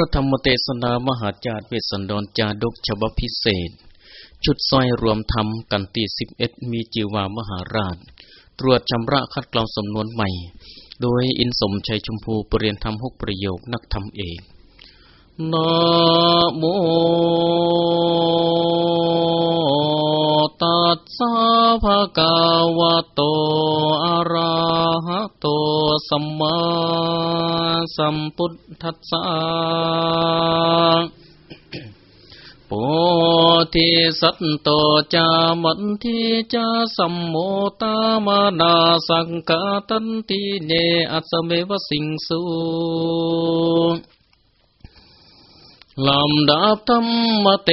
ระธรรมเทศนามหาจารย์เวสันดรจาดกฉบับพิเศษ ชุดซอยรวมธรรมกันตีสิบเอ็ดมีจีวามหาราช ตรวจชำระคัดกรองสำนวนใหม่ โดยอินสมชัยชมพูปรเรียนธรรมหกประโยคนักธรรมเอกนะโม ตัสสะภะคะวะโตอะระหะโตสัมมาสัมพุทธัสสะโพธิสัตโตจามันทิจาสัมโมตามานาสังกาตันติเนอัสเมวสิงสุ ลำดับธรรมเต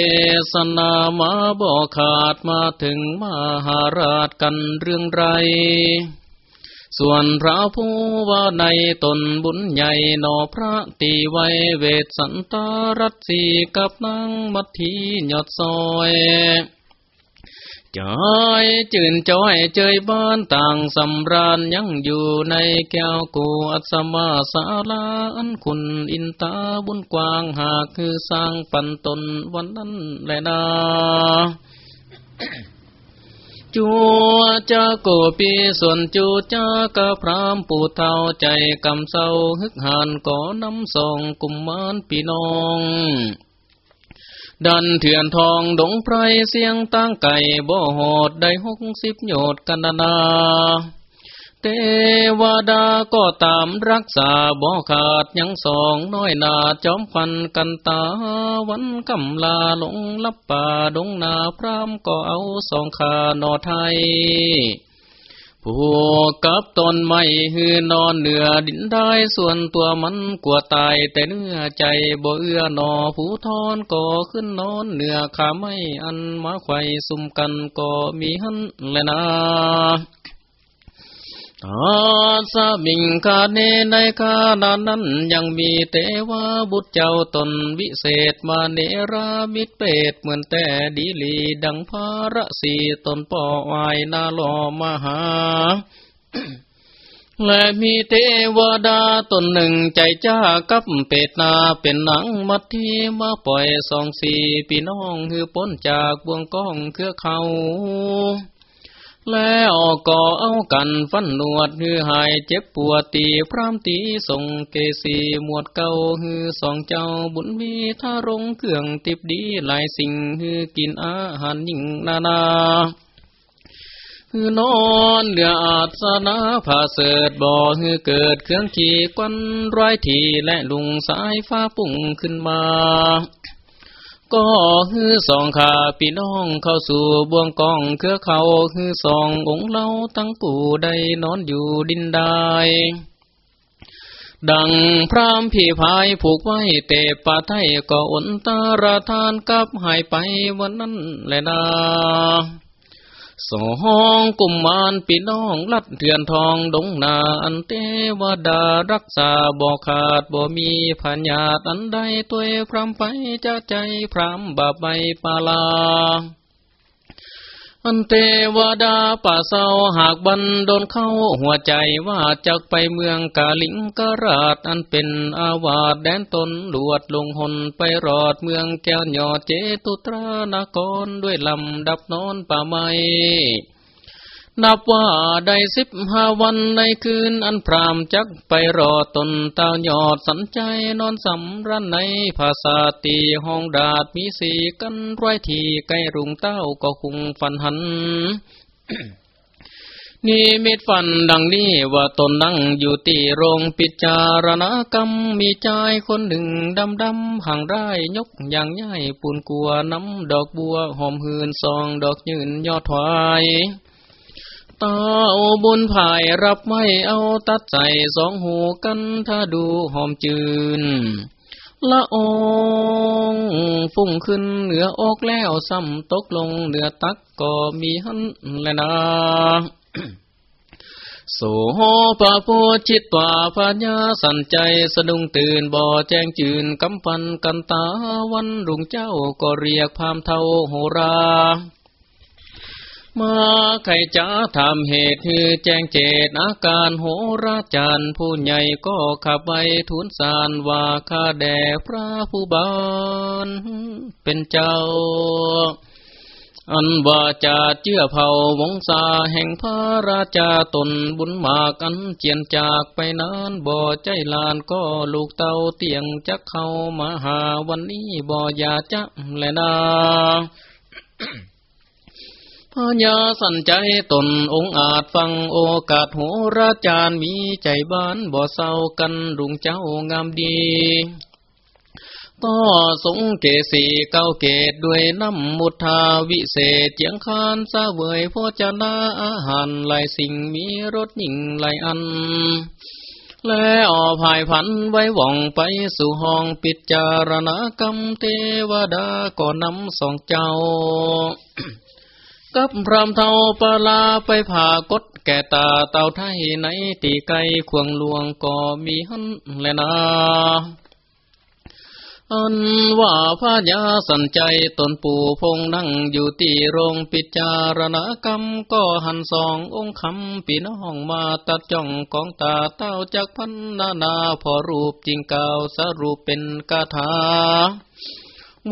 สนามาบอกขาดมาถึงมหาราชกันเรื่องไร ส่วนพระผู้ว่าในตนบุญใหญ่นอพระตีไวเวทสันตารัตสีกับนางมัททียอดซอย จอยจื่นจอยเจยบ้านต่างสำราญยังอยู่ในแก้วกูอัศมาสาลาอันคุณอินตาบุญกว้างหากคือสร้างปันตนวันนั้นแลนาจัวจะโกปีส่วนจูจากะพรามปูเท่าใจกำเศร้าฮึกหานก่อน้ำส่งกุมมานปีน้อง ดันเถื่อนทองดงไพรเสียงตั้งไก่บ่โหดได้หกสิบโยดกันนาเทวดาก็ตามรักษาบ่ขาดยังสองน้อยนาจอมพันกันตาวันกำลาลงลับป่าดงนาพรามก็เอาสองขานอไทย ผูกกับต้นไม้หือนอนเหนือดินได้ส่วนตัวมันกลัวตายแต่เนื้อใจบ่เอื้อนอผู้ทอนก่อขึ้นนอนเหนือขาไม่อันมาไข่สุมกันก็มีหันแลยนะ อาสามิงคาเนในคานานั้นยังมีเตวาบุตรเจ้าตนวิเศษมาเนรามิตเปตเหมือนแต่ดีลีดังพาระสีตนป่อวายนาลอมหา และมีเทวดาตนหนึ่งใจจ้ากับเป็ดนาเป็นหนังมัดที่มาปล่อยสองสี่พี่น้องคือพ้นจากบวงก้องเครือเขา แล้วก็เอากันฟันนวดฮือหายเจ็บปวดตีพรามตีส่งเกสีหมวดเก่าฮือสองเจ้าบุญมีท่ารงเครื่องติบดีหลายสิ่งฮือกินอาหารยิ่งนานาฮือนอนเดืออาสนาผาเสดบ่อฮือเกิดเครื่องขี่กวันร้อยทีและลุงสายฟ้าปุ่งขึ้นมา ก็ฮือสองขาพี่น้องเข้าสู่บ่วงกองเครือเขาฮือสององค์เล่าตั้งปู่ได้นอนอยู่ดินได้ดังพรามพี่พายผูกไว้เตปาไทยก็อนตาราทานกับหายไปวันนั้นแหละนา สองกุมมารปีน้องลัดเถื่อนทองดงนาอันเทวดารักษาบ่ขาดบ่มีพัญญาอันใดตัวพรำไปจะใจพรำบาใบปาลา อันเทวดาป่าเศร้าหากบันโดนเข้าหัวใจว่าจากไปเมืองกาลิงกราชอันเป็นอาวาสแดนตนหลวดลงหนไปรอดเมืองแก้วหยอดเจตุตรานครด้วยลำดับนอนป่าไม้ นับว่าได้สิบห้าวันในคืนอันพรามจักไปรอตนตาหยอดสันใจนอนสำรันในภาษาตีห้องดาดมีสีกันร้อยทีใกล้รุงเต้าก็คุงฟันหันนี่มิดฟันดังนี้ว่าตนนั่งอยู่ตีโรงปิจารณกรรมมีใจคนหนึ่งดำดำห่างได้ยกอย่างใหญ่ปูนกัวน้ำดอกบัวหอมหืนซองดอกยืนยอดถวาย ตาโอบุญภายรับไม่เอาตัดใจสองหูกันถ้าดูหอมจืนละองฟุ้งขึ้นเหนืออกแล้วซ้ำตกลงเหนือตักก็มีหันแลนะโสปะโพจิตตวาปัญาสันใจสะดุ้งตื่นบ่อแจ้งจืนกำปันกันตาวันรุ่งเจ้าก็เรียกพามเทาโหรา มาใครจะทำเหตุคือแจ้งเจตอาการโหราจารย์ผู้ใหญ่ก็ขับไปทุนสารว่าข้าแด่พระผู้บานเป็นเจ้า อันว่าจะเจื้อเผาวงศาแห่งพระราชาตนบุญมากันเจียนจากไปนานบ่ใจลานก็ลูกเต้าเตียงจะเข้ามาหาวันนี้บ่อยาจะแลนา ญาสันใจตนองอาจฟังโอกาสโหราจารย์มีใจบ้านบ่เศร้ากันรุงเจ้างามดีก็สงเกสีเก้าเกตด้วยน้ำมุทาวิเศษเจียงคานสาเวยโภชนาอาหารหลายสิ่งมีรสยิ่งหลายอัน แล้วภายพันไว้ว่องไปสู่ห้องปิจารณากรรมเทวดาก็นำสองเจ้า กับพรามเทาปลาไปผ่ากดแก่ตาเต่าไทยในตีไกควงลวงก็มีหันแลนาอันว่าพระยาสันใจตนปู่พงนั่งอยู่ที่โรงปิจารณกรรมก็หันสององค์คำปีน้องมาตัดจ้องของตาเต้าจากพันนานาพอรูปจริงเก่าสรุปเป็นกาถา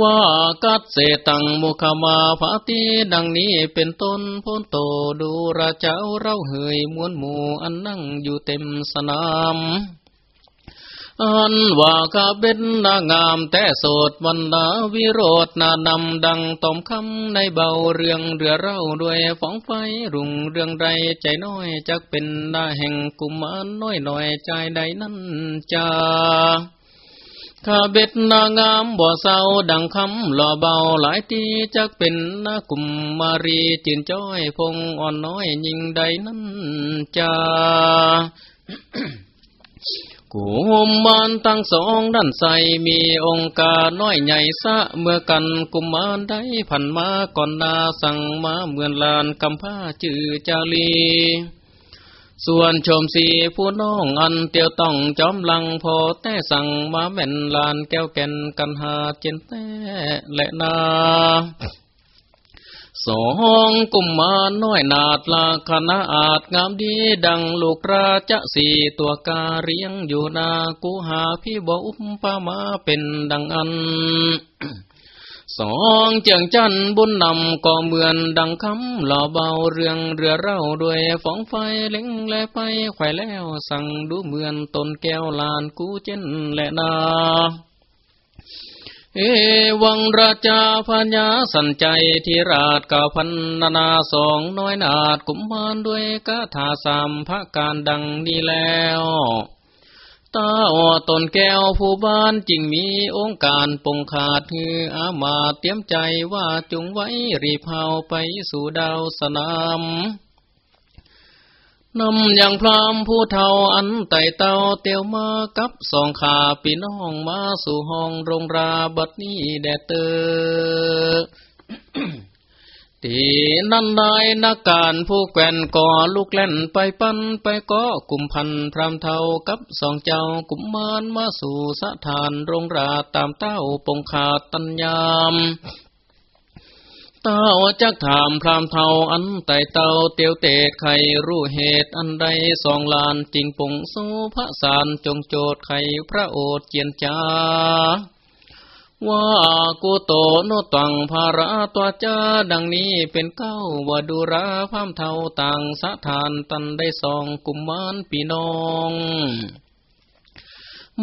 ว่ากัดเสตังมุขมาภาติดังนี้เป็นต้นพ้นโตดูราเจ้าเราเหยมวนหมู่อันนั่งอยู่เต็มสนามอันว่าข้าเป็นนางามแต่โสดวันดาวิโรธนานำดังตอมคำในเบาเรื่องเรือเร่าด้วยฟองไฟรุ่งเรื่องไรใจน้อยจักเป็นนาแห่งกุมารน้อยหน่อยใจใดนั้นจ้า ข้าเบ็ดนางามบ่เศร้าดังคำหล่อเบาหลายตีจักเป็นนากุมมารีจินจ้อยพงอ่อนน้อยยิ่งใดนั้นจ้ากุมมานตั้งสองด้านใสมีองค์กาน้อยใหญ่สะเมื่อกันกุมมารได้ผันมาก่อนนาสั่งมาเหมือนลานกำผ้าจือจาลี ส่วนชมสีผู้น้องอันเตียวต้องจอมลังพอแต่สั่งมาแม่นลานแก้วแก่นกันหาเจนแต่และนาสองกุมมาน้อยนาดลาคณะอาจงามดีดังลูกราจะสีตัวกาเรียงอยู่นากูหาพี่บ่อุปปามาเป็นดังอัน สองเจียงจันบุญนำก็เหมือนดังคำหล่อเบาเรื่องเรือเร่าด้วยฟองไฟเล็งแลไปไข่แล้วสั่งดูเหมือนตนแก้วลานกูเจนและนาเอวังราชาพญาสันใจที่ราชกาพันนานาสองน้อยนาดกุมมานด้วยกาถาสามพระการดังนี้แล้ว ตาออตนแก้วผู้บ้านจริงมีองค์การปงขาดคืออามาเตรียมใจว่าจุงไว้รีเผาไปสู่ดาวสนามนำอย่างพรามผู้เทาอันไต่เต้าเตียวมากับสองขาปีน้องมาสู่ห้องโรงราบัดนี้แดดเตอ ตีนั่นนายนักการผู้แก่นก่อลูกเล่นไปปั้นไปก็กุมพันพรามเทากับสองเจ้ากุมมานมาสู่สถานโรงราตามเต้าปงขาดตัญญามเต้าจักถามพรามเทาอันไตเต้าเตียวเตดไขรู้เหตุอันใดสองลานจริงปงสู้พระสารจงโจดไขพระโอษเจียนจา ว่ากุโตโนตังภาระตัวจ้าดังนี้เป็นเก้าวดูราพามเทาต่างสะทานตันได้สองกุมมานปีน้อง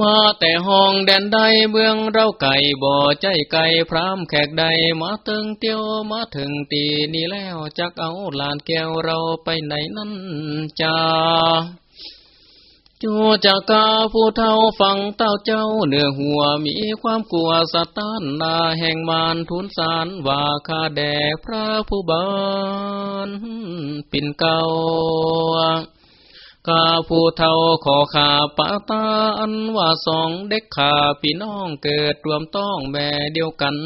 มาแต่ห้องแดนใดเบื้องเราไก่บ่อใจไก่พรามแขกใดมาตึงเตียวมาถึงตีนี่แล้วจักเอาลานแก้วเราไปไหนนั่นจ้า จูจากกาผู้เท่าฟังเต้าเจ้าเนื้อหัวมีความกลัวสตานนาแห่งมานทุนสารว่าคาแด่พระผู้บานปิ่นเก่ากาผู้เท่าขอขาปาตาอันว่าสองเด็กขาพี่น้องเกิดรวมต้องแม่เดียวกัน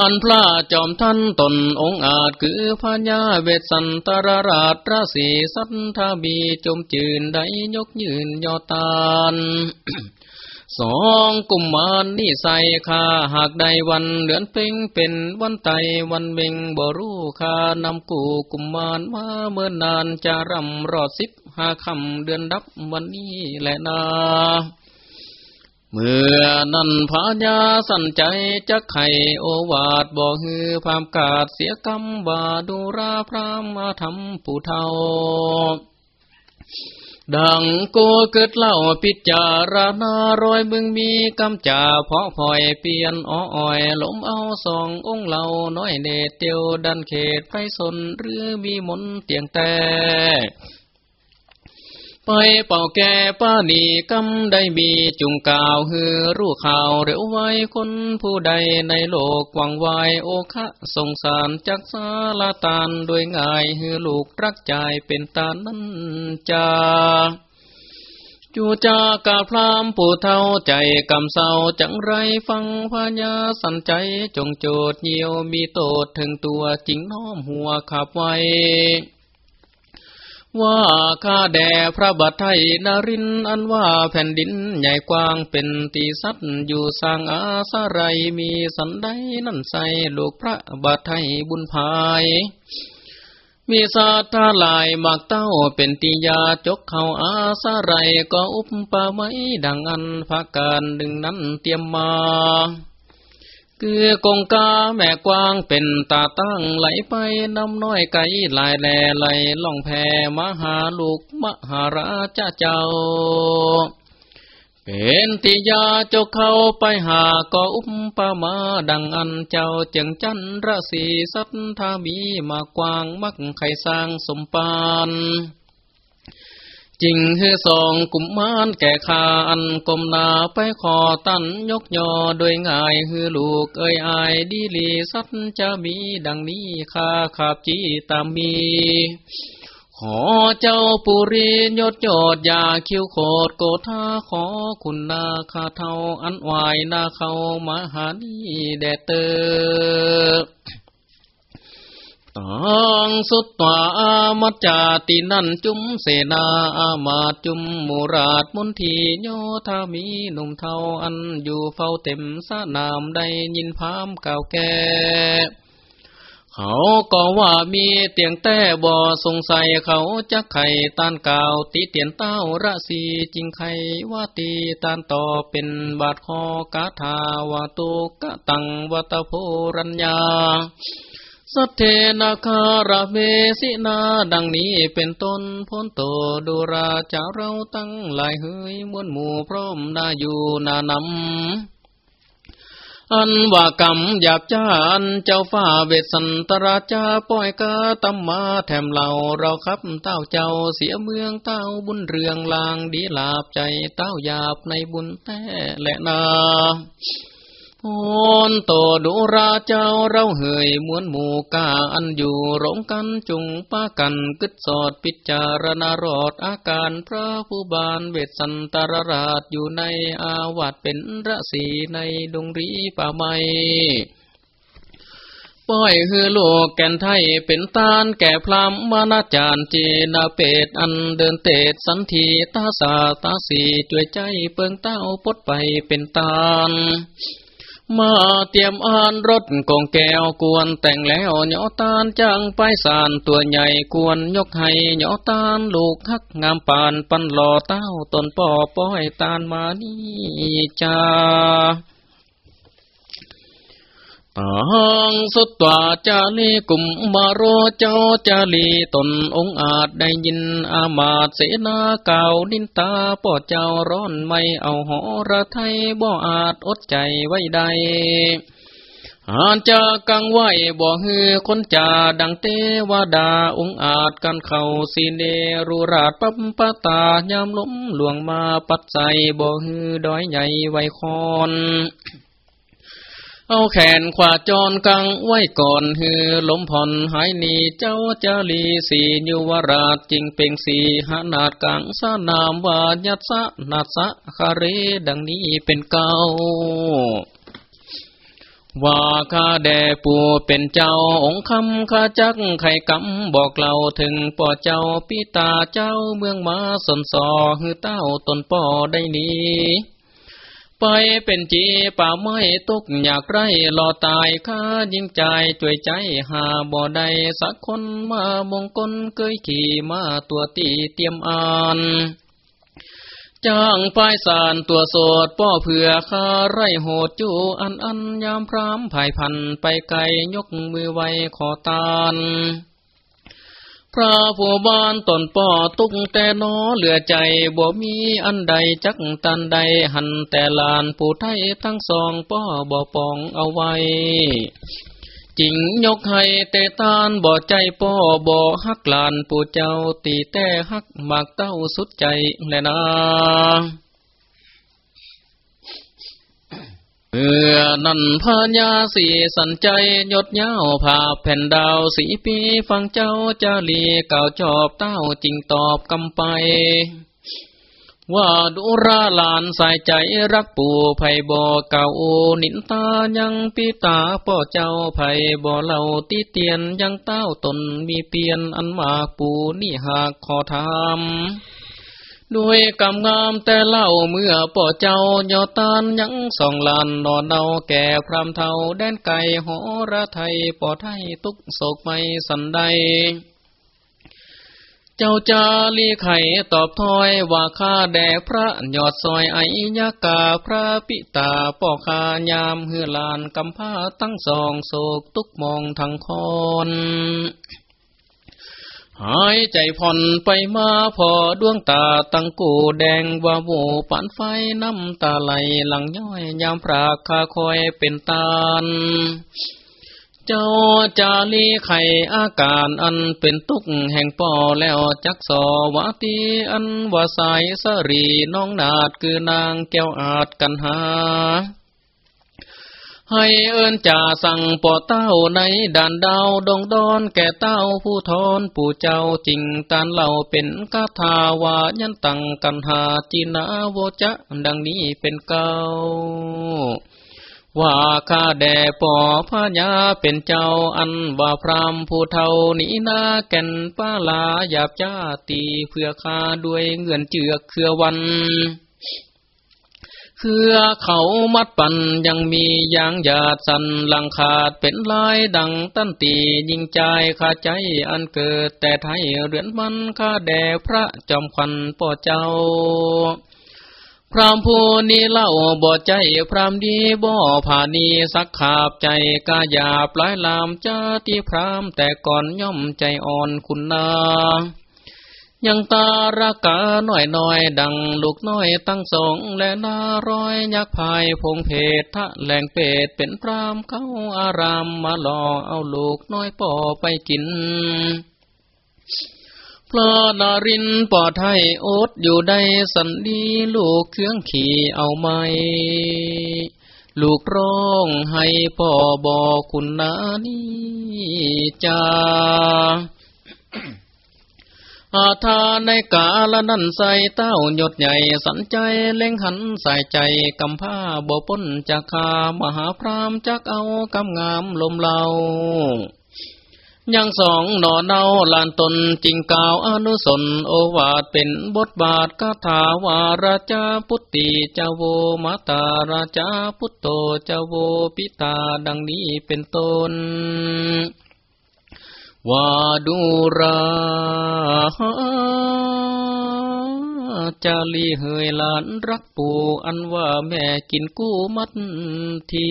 อันพระจอมท่านตนองอาจคือพญาเวสันตรราชราศีสัทธาบีจมจืนได้ยกยืนยอตานสองกุมมารนี่ใส่คาหากใดวันเดือนเพ่งเป็นวันไตวันเบ่งบ่รู้คานำกูกุมมารมาเมื่อนานจะรำรอดสิบห้าคำเดือนดับวันนี้แหละนา เมื่อนั้นพญาสันใจจะไขโอวาดบอกฮือพามกาดเสียกรรมบาดูราพรามมาทำผู้เทาดังโกเกิดเล่าปิจารณารอยมึงมีกำจ่าเพาะพลอยเปลี่ยนอ้อยหลมเอาสององเหล่าน้อยเดชเตียวดันเขตไพสนหรือมีมนเตียงแต่ ไปเป่าแก่ป้านีกำได้มีจุงกล่าวฮือรู้ข่าวเร็วไว้คนผู้ใดในโลกหวังไวโอคะสงสารจักสาลาตานโดยง่ายฮือลูกรักใจเป็นตานั้นจาจูจากาพรามผู้เท่าใจกำเศร้าจังไรฟังพญาสันใจจงโจดเยียวมีโตดถึงตัวจริงน้อมหัวขับไว้ ว่าข้าแด่พระบัตไทยนรินอันว่าแผ่นดินใหญ่กว้างเป็นตีสัตอยู่สร้างอาสาไรมีสันไดนั่นใสลูกพระบัตไทยบุญภาย มีสาธาลายมากเต้าเป็นติยาจกเข้าอาสาไรก็อุปปาไม้ดังอันภาการดึงนั้นเตรียมมา คือกงกาแม่กวางเป็นตาตั้งไหลไปน้ำน้อยไก่ลายแลไหลล่องแพมหาลูกมหาราชเจ้า เป็นติยาเจ้าเข้าไปหาก็อุปปามาดังอันเจ้าเจียงจันระสีสัทธามีมากวางมักไขสร้างสมปาน จริงฮือสองกุมมานแก่ขาอันกมนาไปขอตันยกยอโดยง่ายฮือลูกเอ้ยอายดีลีสัตจะมีดังนี้ข้าขาบจีตามมีขอเจ้าปุรียศยอดยาคิวโคดโกธาขอคุณนาคาเทาอันวายนาเขามหานีแดเตอ สุตตาอามัจจาตินันจุมเสนาอามาจุมมุราชมุนทีโยธามีหนุ่มเทาอันอยู่เฝ้าเต็มสนามได้ยินพามเก่าแก่เขาก็ว่ามีเตียงแต่บ่สงสัยเขาจะไข่ตานก่าวตีเตียนเต้าระสีจริงไขว่าตีตานต่อเป็นบาดคอกาถาวาตุกะตังวัตโพรัญญา สัทเทนาคาราเมสินาดังนี้เป็นต้นพ้นโตดูราจาเราตั้งหลายเฮยมวนหมู่พร้อมนาอยู่นานำอันว่ากรรมหยาบจ้าอันเจ้าฟ้าเวสันตราจาป้อยกาตัมมาแถมเหล่าเราครับเต้าเจ้าเสียเมืองเต้าบุญเรืองลางดีลาบใจเต้าหยาบในบุญแต่และนา โอนโตดูราเจ้าเราเหยมวนหมู่กาอันอยู่ร่งกันจุงป้ากันกึดสอดพิจารณารอดอาการพระผู้บานเวสันตรราชอยู่ในอาวาสเป็นระสีในดงรีป่าไม้ป้อยฮือโลกแก่นไทยเป็นตาลแก่พรามมานาจารเจนาเปตอันเดินเตดสันทีตาสาตาสีจวยใจเปิงเต้าปดไปเป็นตาล มาเตรียมอ่านรถกองแก้วกวนแต่งแล้วเหยาตาลจังไปสานตัวใหญ่กวนยกให้เหยาตาลลูกฮักงามปานปันหล่อเต้าตนป่อป้อยตานมานี่จ้า ตังสุตตวาจาลีกุมมารโรเจ้าจาลีตนองอาจได้ยินอามาตเสนาเก่าดินตาปอดเจ้าร้อนไม่เอาหอระไทยบ่อาจอดใจไว้ใดอาจจะกังไว้บ่ฮือคนจ่าดังเตวดาองอาจกันเข่าสีเนรุราชปัมปตายามล้มหลวงมาปัดใจบ่ฮือดอยใหญ่ไวคอน เอาแขนขวาจรกังไว้ก่อนฮือลมผ่อนหายหนีเจ้าจาลีสียุวราชจิงเป่งสีหานาดกังสานามวายัสะนาสะคาเรดังนี้เป็นเก่าว่าข้าแด่ปูเป็นเจ้าองค์คำข้าจักไข่กำบอกเล่าถึงป่อเจ้าปิตาเจ้าเมืองมาสนสอฮือเต้าตนป่อได้นี้ ไปเป็นจีป่าไม้ตุกอยากไรรอตายข้ายิงใจจ่วยใจหาบ่ได้สักคนมามงคลเคยขี่มาตัวตีเตรียมอ่านจ้างป้ายสารตัวโสดป้อเผื่อคาไรโหดจูอันอันยามพรามภายพันไปไกลยกมือไว้ขอตาน พระผู้บ้านตนป่อตุกแต่นอเหลือใจบ่มีอันใดจักตันใดหันแต่ลานผู้ไทยทั้งสองป่อบ่ปองเอาไว้จิงยกให้เตตานบ่ใจป่อบ่ฮักลานปู่เจ้าตีแต่ฮักมากเต้าสุดใจแลนะ เมื่อนันพญาสีสันใจยดเย้าผาแผ่นดาวสีปีฟังเจ้าจาลีเก่าจอบเต้าจริงตอบกำไป ว่าดุราลานใส่ใจรักปู่ไผ่บ่อเก่านินตายังปีตาป่อเจ้าไผ่บ่อเหล่าตีเตียนยังเต้าตนมีเปียนอันมากปู่นี่หากขอทำ ด้วยกำงามแต่เล่าเมื่อป่อเจ้ายอตานยังสองลานนอนเนาแก่พรามเทาแดนไก่หอระไทยป่อไทยตุกโศกไม่สันใด เจ้าจาลีไข่ตอบถอยว่าข้าแด่พระยอดซอยไอยากาพระปิตาป่อคายามเฮือลานกำผ้าตั้งสองโศกตุกมองทางคอน หายใจผ่อนไปมาพอดวงตาตั้งกูแดงว่าโวปันไฟน้ำตาไหลหลังย้อยยามปรากคาคอยเป็นตาลเจ้าจาลีไข่อาการอันเป็นตุกแห่งป่อแล้วจักสอวาตีอันว่าสายสรีน้องนาดคือนางแก้วอาจกันหา ให้เอิญจ่าสั่งปอเต้าในด่านดาวดงดอนแก่เต้าผู้ทอนผู้เจ้าจริงตานเล่าเป็นกาถาวายันตังกันหาจีนาโวจะดังนี้เป็นเก้าว่าข้าแด่ปอพญาเป็นเจ้าอันว่าพรามผู้เท่านี้นาแก่นป้าลาหยาบจ้าตีเพื่อข้าด้วยเงื่อนเจือกเครือวัน เครือเขามัดปันยังมียางหยาดสันหลังขาดเป็นลายดังตั้นตียิงใจข้าใจอันเกิดแต่ไทยเรือนมันข้าแด่พระจอมควันป่อเจ้า พรามผู้นี้เล่าบ่ใจพรามดีบ่ผานีสักขาบใจกาหยาปลายลามจ้าที่พรามแต่ก่อนย่อมใจอ่อนคุณนา ยังตารากาหน่อยหน่อยดังลูกน้อยตั้งสองและนารอยยักภายพงเพศทะแหลงเป็ดเป็นพรามเข้าอารามมาหล่อเอาลูกน้อยป่อไปกินพระนารินปอดให้อดอยู่ได้สันดีลูกเครื่องขี่เอาไหมลูกร้องให้พ่อบอกคุณนานี่จ้า อาทาในกาละนั่นใส่เต้าหยดใหญ่สันใจเล่งหันใส่ใจกำผ้าบ่ป้นจากคามหาพรามจักเอากำงามลมเล่ายังสองหนอเนาลานตนจริงกาวอนุสนโอวาทเป็นบทบาทคาถาวาราชาพุทธิเจ้าโวมาตาราชาพุทโตเจ้าโวปิตาดังนี้เป็นต้น ว่าดูราจาลีเฮยหลานรักปู่อันว่าแม่กินกู้มัดที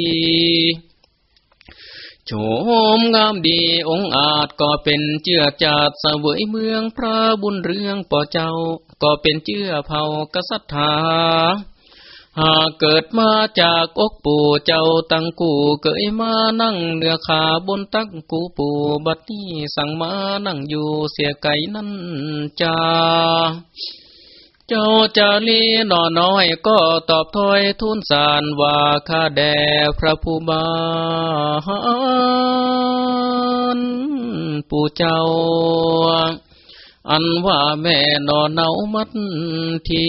โฉมงามดีองอาจก็เป็นเจือจาดเสวยเมืองพระบุญเรืองป่อเจ้า ก็เป็นเจือเผากษัตริย์ หากเกิดมาจากอกปู่เจ้าตังกูเกยมานั่งเหนือขาบนตักกูปู่บัดนี้สั่งมานั่งอยู่เสียไก่นั่นจ้าเจ้าจาลีนอน้อยก็ตอบถอยทุนสารว่าข้าแด่พระผู้บานปู่เจ้าอันว่าแม่นอนเนามัดที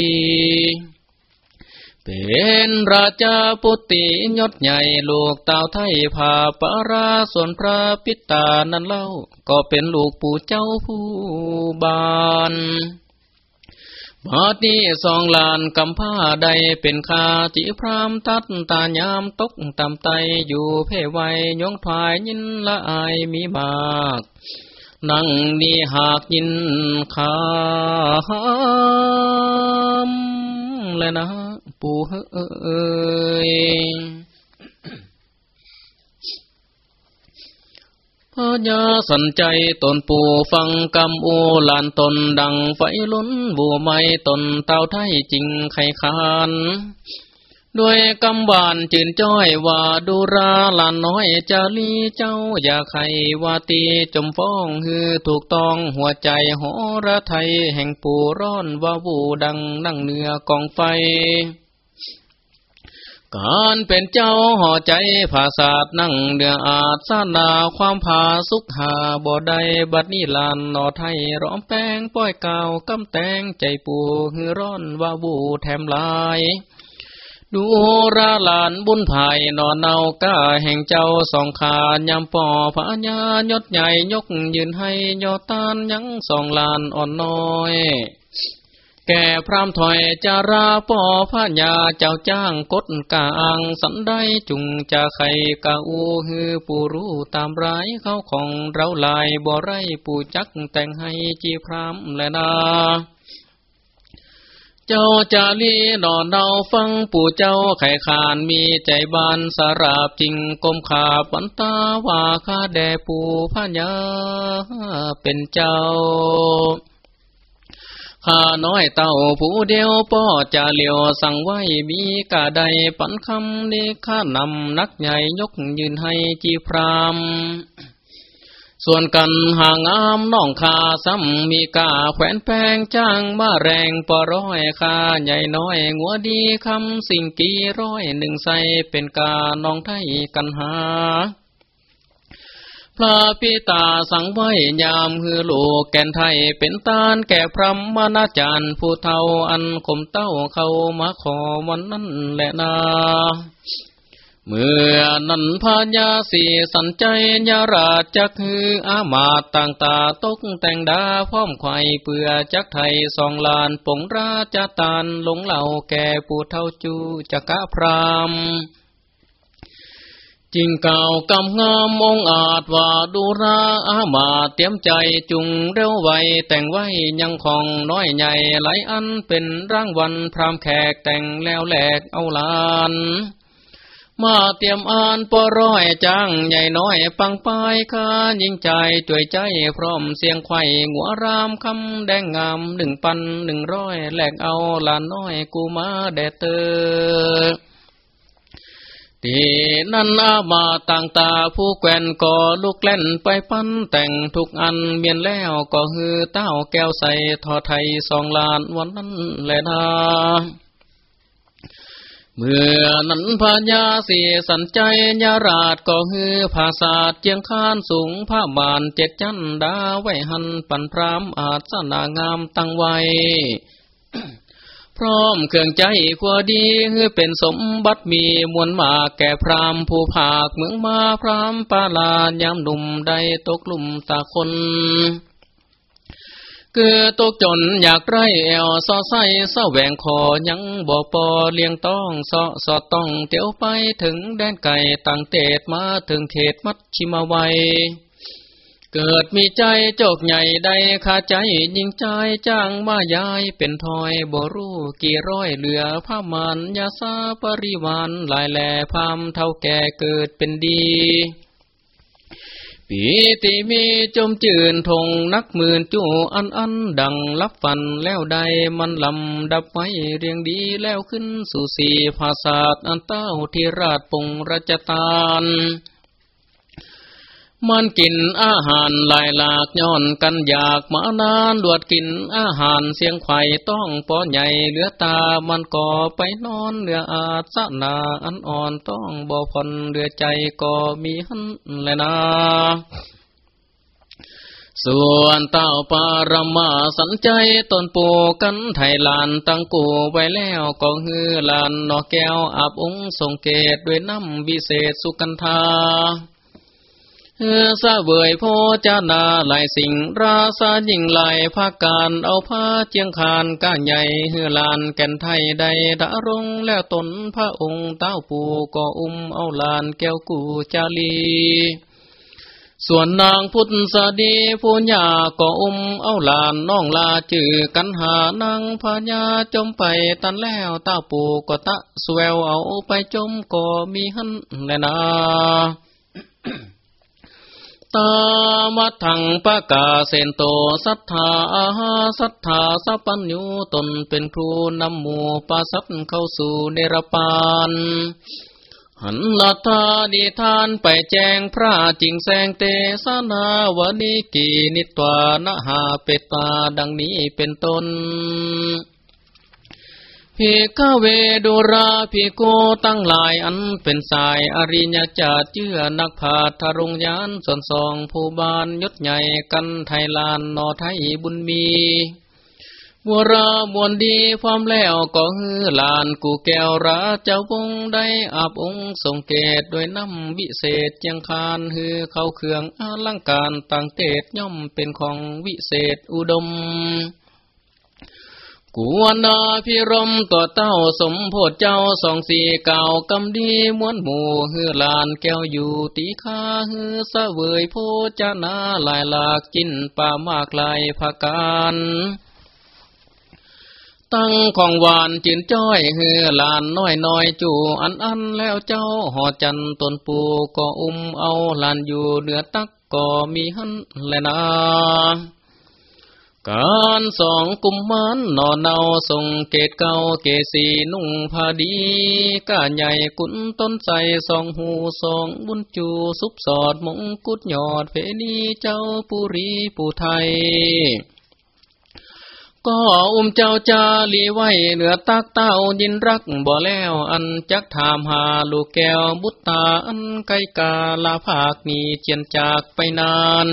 เป็นราชาปุติยศใหญ่ลูกเต่าไทยผาปาราส่วนพระพิตานั้นเล่า ก็เป็นลูกปู่เจ้าผู้บานบาดนี้สองลานกำผ้าใดเป็นคาจิพรามตัดตายามตกตำไตอยู่เพไวยยงถายยินละอายมีมาก นั่งนี่หากยินคามและนะ ปู่เอ้ยพญาสันใจตนปู่ฟังกำอูลานตนดังไฟล้นบัวไม้ตนเต่าไทยจริงไขคานด้วยกำบานจืนจ้อยว่าดูราลานน้อยจาลีเจ้าอย่าใครว่าตีจมฟ้องฮือถูกต้องหัวใจหอระไทยแห่งปู่ร้อนว่าวูดังนั่งเนื้อกองไฟ การเป็นเจ้าห่อใจภาษาดนั่งเดืออาจสานาความผาสุขหาบ่ได้บัดนี้ลานนอไทยร้อมแป้งป้อยเก่ากำแตงใจปูฮือร้อนว่าวูแถมลาย ดูราลานบุญภายนอนเนาก้าแห่งเจ้าสองขายำป่อพญายศใหญ่ยกยืนให้ยอตานยังสองลานอ่อนน้อย แก่พรามถอยจาราปอพญาเจ้าจ้างกดกาอังสันได้จุงจะไขกาอูฮือปูรู้ตามร้ายเขาของเราลายบ่ไรปูจักแต่งให้จีพรามและนาเจ้าจาลีนอนเดาฟังปู่เจ้าไข่ขานมีใจบานสาราบจริงกลมขาปันตาว่าข้าแด่ปู่พญาเป็นเจ้า ข้าน้อยเต่าผู้เดียวป้อจะเหลียวสั่งไว้มีกาใดปันคำนี้ข้านำนักใหญ่ยกยืนให้จีพรามส่วนกันห่างอามน้องคาซ้ำมีกาแขวนแพงจ้างมาแรงปอร้อยคาใหญ่น้อยงัวดีคำสิ่งกี่ร้อยหนึ่งใสเป็นกาน้องไทยกันหา พระพิตาสังไว้ยามฮือลูกแก่นไทยเป็นตานแก่พรหมนาจารย์ผู้เท่าอันคมเต้าเข้ามาขอวันนั้นแหละนาเมื่อนันพญาสีสันใจยาราชจักคืออามาตต่างตาตกแต่งดาพร้อมไข่เปื่อจักไทยสองลานปงราชตานหลงเหล่าแก่ปูเท่าจูจักะพราม จิงเก่ากำงามองอาจว่าดูราอามาเตรียมใจจุงเร็วไวแต่งไว้ยังของน้อยใหญ่หลายอันเป็นร่างวันพรามแขกแต่งแล้วแหลกเอาลานมาเตรียมอ่านปอร้อยจังใหญ่น้อยปังปายคายิงใจจ่วยใจพร้อมเสียงไข่หัวรามคำแดงงามหนึ่งปันหนึ่งร้อยแหลกเอาลานน้อยกูมาแดเตอ ทีนั่นอามาต่างตาผู้แกวนก่อลูกเล่นไปปั้นแต่งทุกอันเมียนแล้วก็ฮือเต้าแก้วใส่ทอไทยสองลานวันนั้นแหละนาเมื่อนั้นพญาสีสันใจยาราชก็ฮือภาษาเจียงคานสูงผ้าบานเจ็ดจันดาไว้หันปันพรามอาจสนางามตั้งไว้ ร้อมเครื่องใจขวดีคือเป็นสมบัติมีมวลมาแก่พรามผู้ภาคเมืองมาพรามปาลายามหนุ่มได้ตกลุ่มตาคน คือตกจนอยากไรแอวซอไส้เศร้าแหวงคอยังบ่ปอเลี้ยงต้องซอสอต้องเตียวไปถึงแดนไก่ต่างเตดมาถึงเขตมัดชิมาไว เกิดมีใจโจกใหญ่ใดคาใจยิงใจจ้างมายายเป็นทอยบ่รู้กี่ร้อยเหลือผ้ามันยาซาปริวานลายแหล่พามเท่าแก่เกิดเป็นดีปีติมีจมจืนทงนักหมื่นจูอันอันดังรับฟันแล้วใดมันลำดับไว้เรียงดีแล้วขึ้นสู่สีภาษาอันเต้าที่ราชปงรัชตาน มันกินอาหารลายหลากย้อนกันอยากมานานดวดกินอาหารเสียงไข่ต้องปอใหญ่เหลือตามันก่อไปนอนเรืออาจสนาอันอ่อนต้องบ่พอนเรือใจก็มีหันแลยนะส่วนเต้าปารมาสันใจตนปูกันไทยลานตั้งกูไว้แล้วก็ฮือลานนอแก้วอาบองทรงเกตด้วยน้ำวิเศษสุกันธา เฮือสะเวยโพจานาหลายสิ่ง ราสายิ่งหลภาคการเอาผ้าเจียงคานก้านใหญ่เฮือลานแก่นไทยใดดารงแล้วตนพระองค์เต้าปู่ก็อุ้มเอาลานแก้วกูจาลีส่วนนางพุทธสดีผู้ญาก็อุ้มเอาหลานน้องลาจือกันหานางพญาจมไปตันแล้วเต้าปู่ก็ตะสววเอาไปจมก็มีหันแลนา ตามัทังปะกาเซนโตสัทธาอาหาสัทธาสัพปัญญูตนเป็นครูนำหมู่ปาสัตเข้าสู่เนรปานหันลัทธาดีทานไปแจ้งพระจิงแสงเตสนาวนิกีนิตวานหาเปตาดังนี้เป็นต้น ภิกเวดุราภิโกตั้งหลายอันเป็นสายอริยจาเจือนักผาทรงยานส่วนสองผู้บานยศใหญ่กันไทยลานนอไทยบุญมีบัวรามวนดีความแล้วก็ฮือลานกูแก้วราเจ้าวงได้อาบองค์ทรงเกตด้วยน้ำวิเศษยังคานฮือเข้าเครื่องอลังการต่างเตศย่อมเป็นของวิเศษอุดม กวนนาพิรมต่อเต้าสมโพธเจ้าสองสี่เก่ากำดีม้วนหมู่ฮือลานแก้วอยู่ตีคาฮือสะเวยโพจนาลายหลากกินป่ามากลายภาการตั้งของหวานจินจ้อยเฮือลานน้อยน้อยจู่อันอันแล้วเจ้าหอจันตนปูก็อุ้มเอาลานอยู่เหนือตักก็มีหันแลนา การสองกุมมันนอนเนาทรงเกตเกาเกสีนุ่งผาดีก้าใหญ่กุนต้นใสสองหูสองบุญจูสุบสอดมงกุฎยอดเพนีเจ้าปุรีปูไทย ก็อุ้มเจ้าจาลีไว้เหนือตักเต้ายินรักบ่แล้วอันจักถามหาลูกแก้วบุตตาอันไกกาลาภาคนีเจียนจากไปนาน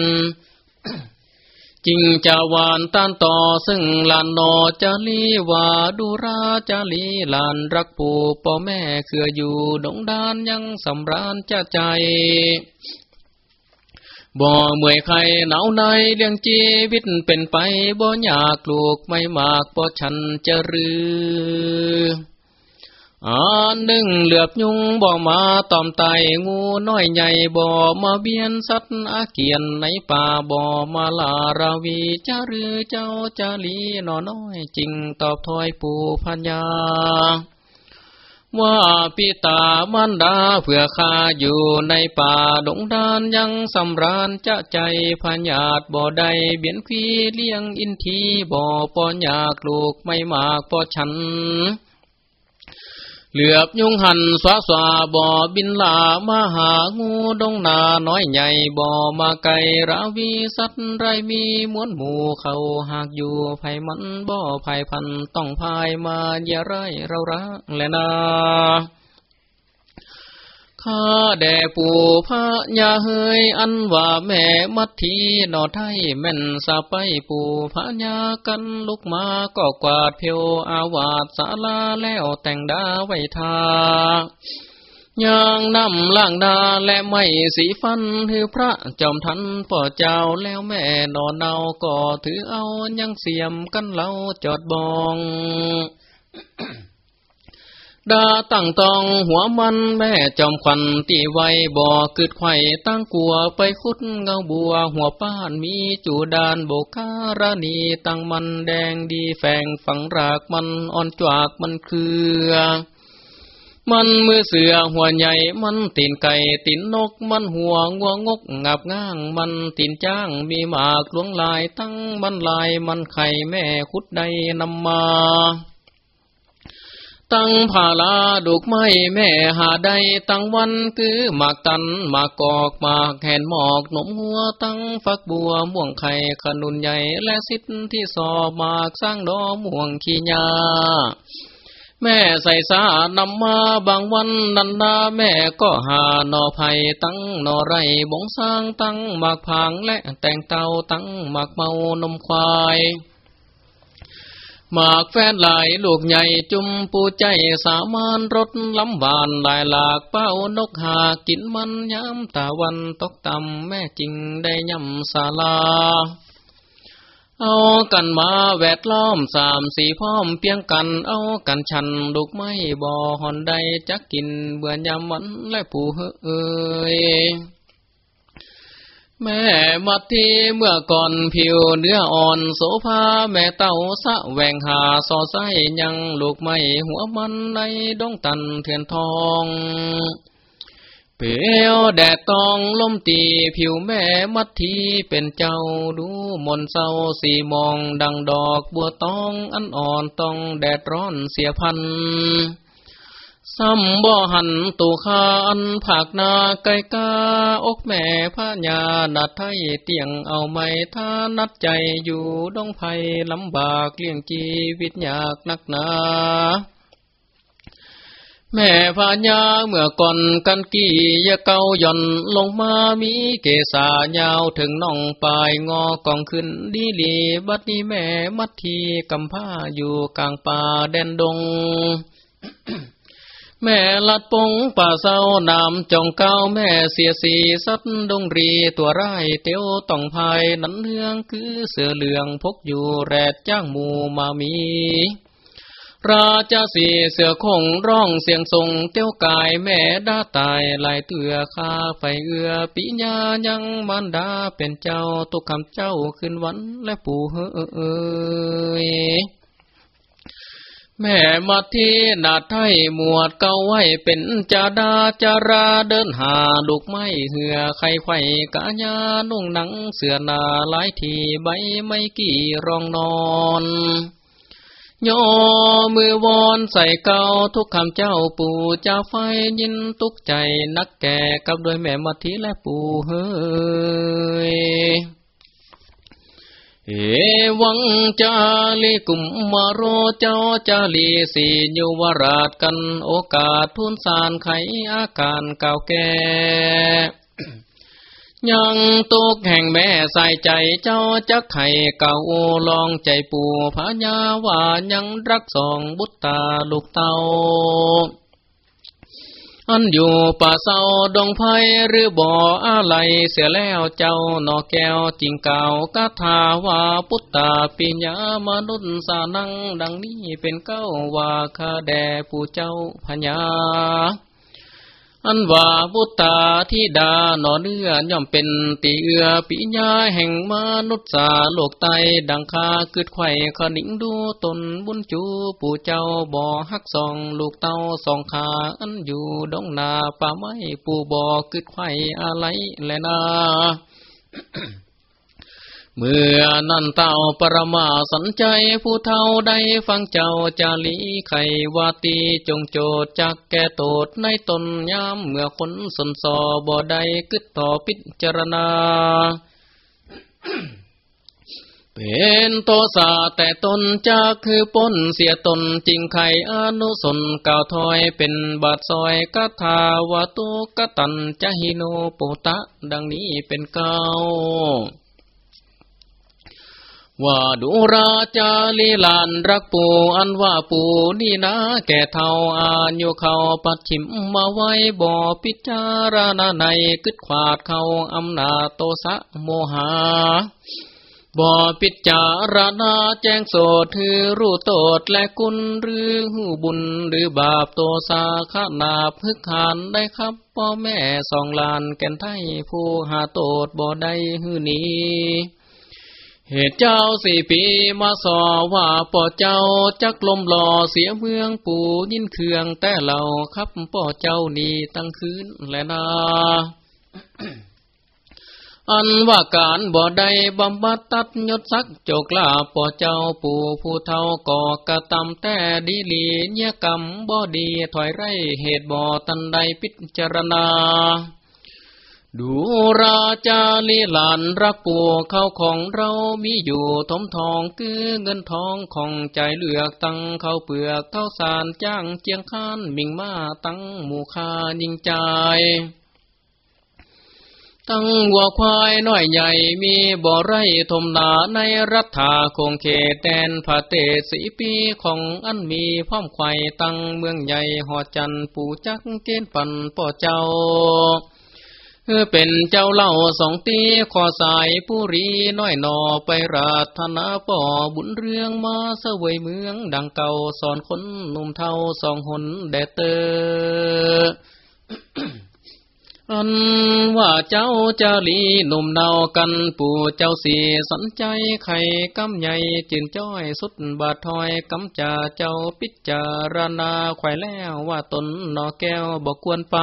จิงจาวานต้านต่อซึ่งลานนอจาลีวาดูราจาลีลานรักปู่ป่อแม่เคืออยู่ดงดานยังสำราญจะใจ บ่เมื่อยใครหนาวในเลี้ยงจีวิตเป็นไปบ่อยากลูกไม่มากบ่ฉันจะรือ อันหนึ่งเหลือบยุงบ่มาตอมไตงูน้อยใหญ่บ่มาเบียนสัตว์อาเกียนในป่าบ่มาลาราวีจะรือเจ้าจาลีนอน้อยจริงตอบถอยปู่พัญญาว่าปิตามันดาเผื่อข้าอยู่ในป่าดงดานยังสำราญจะใจพญาตบ่ได้เบียนคีเลี้ยงอินทีบ่ปอนอยากลูกไม่มากพอฉัน เหลือบยุงหันสวาสวาบ่อบินลามาหางูดงนาน้อยใหญ่บ่อมาไกลราวีสัตว์ไรมีมวนหมู่เขาหากอยู่ไผมันบ่อไผพันต้องพายมาอยไรเราระแลนา ข้าแด่ปู่พระยาเฮยอันว่าแม่มัททีนอไทยแม่นสาไปปู่พระยากันลุกมาก็กวาดเพียวอาวาดสาลาแล้วแต่งดาไว้ทายางนำล่างดาและไม่สีฟันถือพระจอมทันพ่อเจ้าแล้วแม่นอนเนาก็ถือเอายังเสียมกันเล่าจอดบอง ดาตั้งตองหัวมันแม่จอมควันตีไวบ่อคืดไข่ตั้งกลัวไปคุดเงาบัวหัวป้านมีจูดานโบกการณีตั้งมันแดงดีแฝงฝังรากมันอ่อนจวากมันเคือมันมือเสือหัวใหญ่มันตีนไก่ตีนนกมันหัวงัวงกงับง่างมันตีนจ้างมีหมากหลวงลายตั้งมันลายมันไข่แม่คุดใดนำมา ตั้งผาลาดุกไม้แม่หาได้ตั้งวันคือหมากตันหมากกอกหมากแหนหมอกหนมหัวตั้งฟักบัวม่วงไข่ขนุนใหญ่และสิทธิ์ที่สอบหมากสร้างดอม่วงขี้ยาแม่ใส่สานำมาบางวันนันนาแม่ก็หาหนอไผ่ตั้งหนอไรบงสร้างตั้งหมากผางและแต่งเตาตั้งหมากเมานมควาย หมากแฟนหลายลูกใหญ่จุมปูใจสามานรถลำบานหลายหลากเป้านกหากินมันย้ำตะวันตกต่ำแม่จริงได้ย่ำสาลา เอากันมาแวดล้อมสามสี่พร้อมเพียงกันเอากันชันลูกไม้บ่อหอนใดจักกินเบื่อยามมันและผู้เอ้ย แม่มัดที่เมื่อก่อนผิวเนื้ออ่อนโสภาแม่เต่าสะแหวงหาสอไสยังลูกไม้หัวมันในดงตันเทียนทองเปียวแดดตองลมตีผิวแม่มัดทีเป็นเจ้าดูมนเศร้าสีมองดังดอกบัวตองอันอ่อนต้องแดดร้อนเสียพัน ซ้ำบ่หันตูคาอันผักนาไก่กาอกแม่พระญาดัดไทยเตียงเอาไม่ท่านัดใจอยู่ดงไผ่ลำบากเลี้ยงจีวิตยากนักหนาแม่พญาเมื่อก่อนกันกี้ยะเกาย่อนลงมามีเกษายาวถึงน่องปลายงอกองขึ้นดีลีบัดนี้แม่มัดทีกำผ้าอยู่กลางป่าแดนดง แม่ลัดปงป่าเศร้านามจองเก้าแม่เสียสีสัดดงรีตัวไร้ายเตียวต้องภายนั้นเรื่องคือเสือเหลืองพกอยู่แรดจ้างหมูมามี ราชสีเสือคงร้องเสียงทรงเตี้ยวกายแม่ดาตายลายเตือคาไฟเอือปิญายังมันดาเป็นเจ้าตุกคำเจ้าขึ้นวันและปู่เฮ้ย แม่มาที่นาไทยหมวดเก้าไว้เป็นจาดาจาราเดินหาลูกไม้เหือไข่ไข่กะยานุ่งหนังเสือนาหลายทีใบไม่กี่รองนอนย่อมือวอนใส่เกาทุกคำเจ้าปู่จ้าไฟยินตุกใจนักแก่กับโดยแม่มาทีและปู่เฮ้ย เอวังจาลีกุมมารเจ้าจาลีสียุวราชกันโอกาสทุนสารไขอาการเก่าแก่ยังตกแห่งแม่ใส่ใจเจ้าจักไข่เก่าลองใจปู่พญาว่ายังรักสองบุตตาลูกเต้า อันอยู่ป่าเศร้าดงไพหรือบ่ออะไรเสียแล้วเจ้าหนอแก้วจริงเก่ากาถาว่าพุตตาปิญญามนุษย์สานังดังนี้เป็นเก้าว่าคาแดผู้เจ้าพญา อันว่าบุตตาที่ดาหนอเนื้อย่อมเป็นตีเอือปิญญาแห่งมนุษย์สาโลกไตดังคาคืดไข่ขนิ่งดูตนบุญจูปู่เจ้าบ่อฮักสองลูกเต้าสองขาอันอยู่ดงนาป่าไม้ปู่บ่อคืดไข่อะไรแลนา เมื่อนั่นเต่าปรมาสันใจผู้เท่าใดฟังเจ้าจาลีไขวาตีจงโจดจักแก่โตดในตนยามเมื่อคนสนสอบ่ได้กึดต่อพิจารณา เป็นโตสาแต่ตนจากคือปนเสียตนจริงไขอนุสนก่าวถอยเป็นบาดซอยกถาวาตุกตันจะหิโนปุตะ ดังนี้เป็นเก้า ว่าดูราจาลีลานรักปูอันว่าปูนี่นะแก่เท่าอานอยู่เขาปัดฉิมมาไว้บ่อพิจารณาในกึดขวาดเขาอำนาจโตสะโมหาบ่ปิจารณาแจ้งโสดคือรู้โตดและกุลหรือหูบุญหรือบาปโตสาขนาพึกหานได้ครับพ่อแม่สองลานแก่นไทยผู้หาโตดบ่ได้หือนี้ เหตุเจ้าสี่ปีมาสอว่าป่อเจ้าจักลมหล่อเสียเมืองปู่ยินเคืองแต่เราครับป่อเจ้านี่ตั้งคืนแลนาอันว่าการบ่ได้บำบัดตัดยศสักโจกลาป่อเจ้าปู่ผู้เท่าก่อกระตำแต่ดีลีเนียกรรมบ่ดีถอยไรเหตุบ่ตันใดพิจารณา ดูราจาลีหลานรักปัวเข้าของเรามีอยู่ทมทองคือเงินทองของใจเลือกตั้งเข้าเปลือกเข้าสารจ้างเจียงคานมิงมาตั้งหมู่คายิงใจตั้งวัวควายน้อยใหญ่มีบ่อไรทมนาในรัฐาคงเขตแดนผาเตสีปีของอันมีพร้อมไข่ตั้งเมืองใหญ่หอจันปู่จักเกณฑ์ปันป่อเจ้า เป็นเจ้าเล่าสองตีขอสายปุรีน้อยนอไปราธนาป่อบุญเรื่องมาเสวยเมืองดังเก่าสอนคนหนุ่มเท่าสองหนแดเตออันว่าเจ้าจาลีหนุ่มเนากันปู่เจ้าสีสนใจไข่กำใหญ่จินจ้อยสุดบาดถอยกำจ่าเจ้าปิจารณาไข่แล้วว่าตนนอแก้วบอกควรไป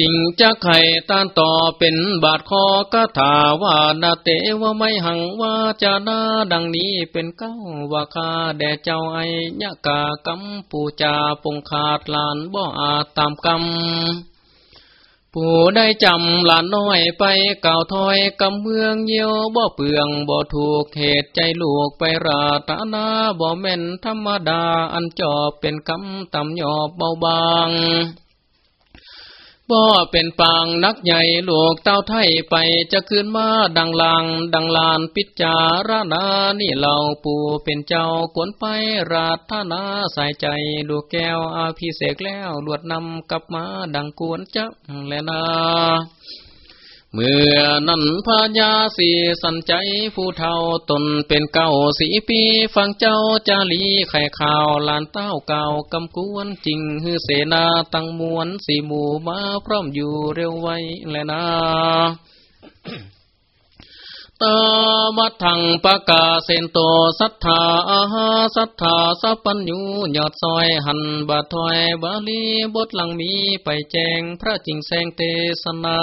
จริงจะไข่ตานต่อเป็นบาดคอกะถาว่านาเตว่าไม่หังว่าจะนาดังนี้เป็นเก้าว่าคาแด่เจ้าไอยะกากำปูจาปงขาดลานบ่อาตามกำผู้ได้จำหลานน้อยไปเก่าถอยกำเมืองเยี่ยวบ่เปลืองบ่ถูกเหตุใจลูกไปราตานาบ่แม่นธรรมดาอันจอบเป็นคำตำหยอบเบาบาง บ่เป็นปางนักใหญ่ลูกเต้าไทยไปจะขึ้นมาดังลางดังลานปิจารณานี่เหล่าปู่เป็นเจ้ากวนไปราธนาใส่ใจดูแก้วอาพิเศษแล้วลวดนำกลับมาดังกวนจะแลนา เมื่อนั้นพญาสีสันใจผู้เท่าตนเป็นเก้าสีปีฟังเจ้าจาลีไข่ข่าวลานเต้าเก่ากำกวนจริงฮือเสนาตั้งมวลสีหมู่มาพร้อมอยู่เร็วไวแลนะตามัทังปะกาเซนโตสัทธาอาหาสัทธาสัพปัญญูยอดซอยหันบาถอยบาลีบทหลังมีไปแจงพระจิงแสงเทศนา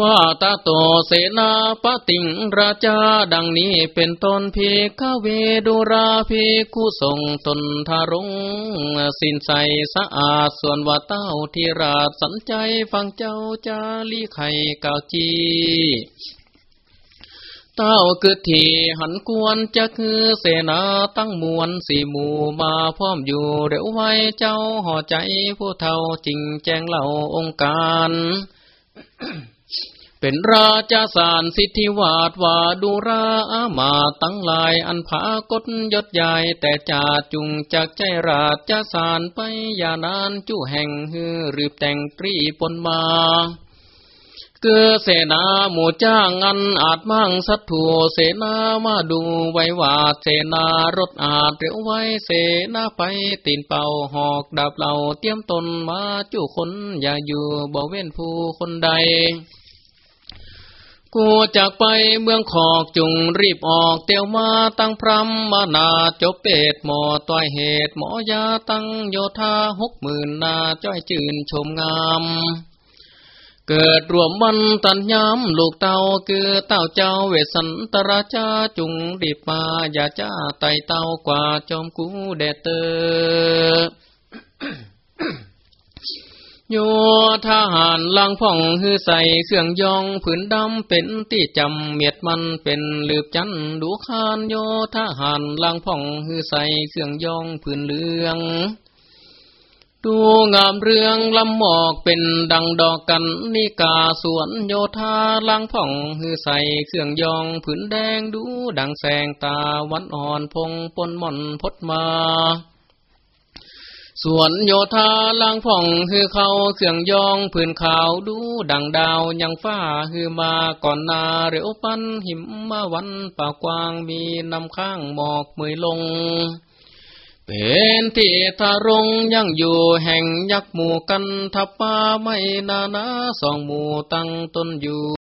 ว่าตาโตเสนาปติงราชาดังนี้เป็นตนเพคเวดุราเพคุทรงตนทารุง สินใสสะอาดส่วนว่าเต้าที่ราชสันใจฟังเจ้าจาลีไข่กาวจีเต้าเกิดทีหันกวนจะคือเสนาตั้งมวลสี่หมู่มาพร้อมอยู่เร็วไว้เจ้าห่อใจผู้เท่าจริงแจ้งเหล่าองค์การ เป็นราชาสารสิทธิวาดวาดูราอามาตั้งลายอันผากดยศใหญ่แต่จาจุงจากใจราชาสารไปยานานจู้แห่งฮือรีบแต่งตรีปนมาเกือเสนาหมู่จ้างงันอาจมั่งสัตถัวเสนามาดูไว้วาดเสนารถอาจเร็วไว้เสนาไปตีนเป่าหอกดาบเหล่าเตรียมตนมาจู้คนอย่าอยู่บ่เว้นผู้คนใด กูจากไปเมืองขอกจุงรีบออกเตียวมาตั้งพรำมานาจบเป็ดหมอต้อยเหตุหมอยาตั้งโยธาหกหมื่นนาจ้อยจืนชมงาม เกิดรวมวันตันยามลูกเต่าคือเต่าเจ้าเวสันตราชาจุงรีบมาอย่าจ้าไตเต่ากว่าจอมกูเดเตอ โยทหารลังพ่องฮือใส่เครื่องยองผืนดำเป็นตีจำเมียดมันเป็นลืบจันดูคานโยทหารลังพ่องฮือใส่เครื่องยองผืนเหลือง ดูงามเรื่องลำหมอกเป็นดังดอกกันนิกาสวนโยธาลังพ่องฮือใส่เครื่องยองผืนแดงดูดังแสงตาวันอ่อนพงปนม่อนพดมา ส่วนโยธาลางพ่องคือเขาเครื่องยองพื้นขาวดูดังดาวยังฟ้าคือมาก่อนนาเร็วปันหิมมาวันป่ากวางมีนำข้างหมอกมือลง เป็นที่ทารงยังอยู่แห่งยักษ์หมู่กันทับป่าไม่นานาสองหมู่ตั้งต้นอยู่